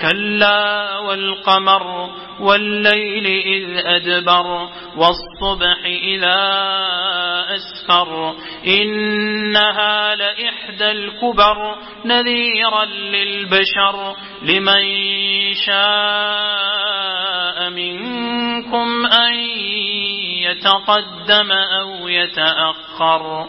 كلا والقمر والليل إذ أدبر والصبح إذا أسفر إنها لإحدى الكبر نذيرا للبشر لمن شاء منكم أن يتقدم أو يتأخر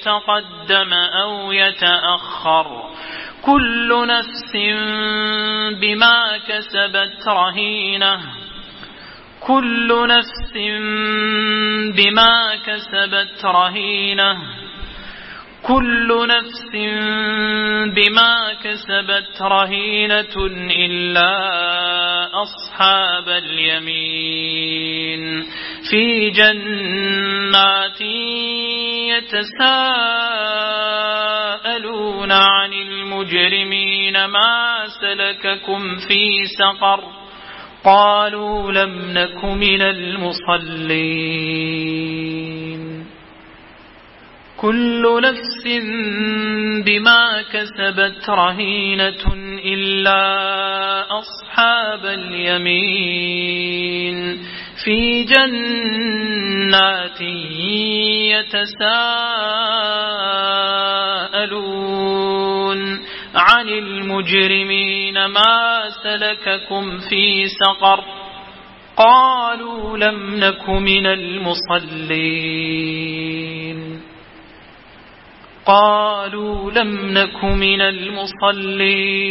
يتقدم أو يتأخر. كل نفس بما كسبت رهينة. كل نفس بما كسبت رهينة. كل نفس بما كسبت رهينة إلا أصحاب اليمين. في جنات يتساءلون عن المجرمين ما سلككم في سقر قالوا لم نك من المصلين كل نفس بما كسبت رهينة إلا أصحاب اليمين في جنات يتساءلون عن المجرمين ما سلككم في سقر قالوا لم نك من المصلين قالوا لم نك من المصلين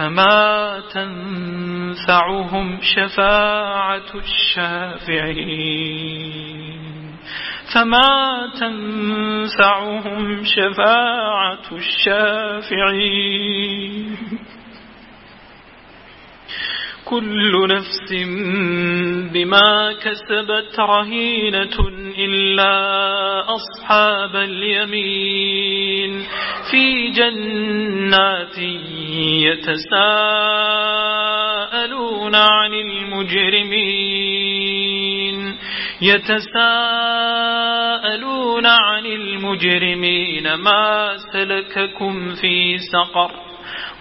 فما تنفعهم شفاعة الشافعين. فما تنفعهم شفاعة الشافعين. كل نفس بما كسبت رهينة إلا أصحاب اليمين. في جنات يتساءلون عن المجرمين. يتساءلون عن المجرمين ما سلككم في سقر.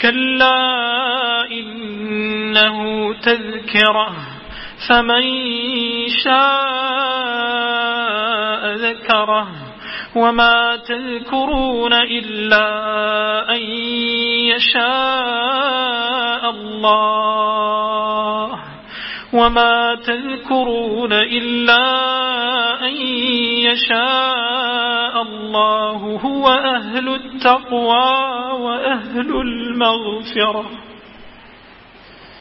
كلا إنه تذكره فمن شاء ذكره وما تذكرون إلا أن يشاء الله وما تذكرون إلا أن يشاء الله هو أهل التقوى وأهل المغفرة.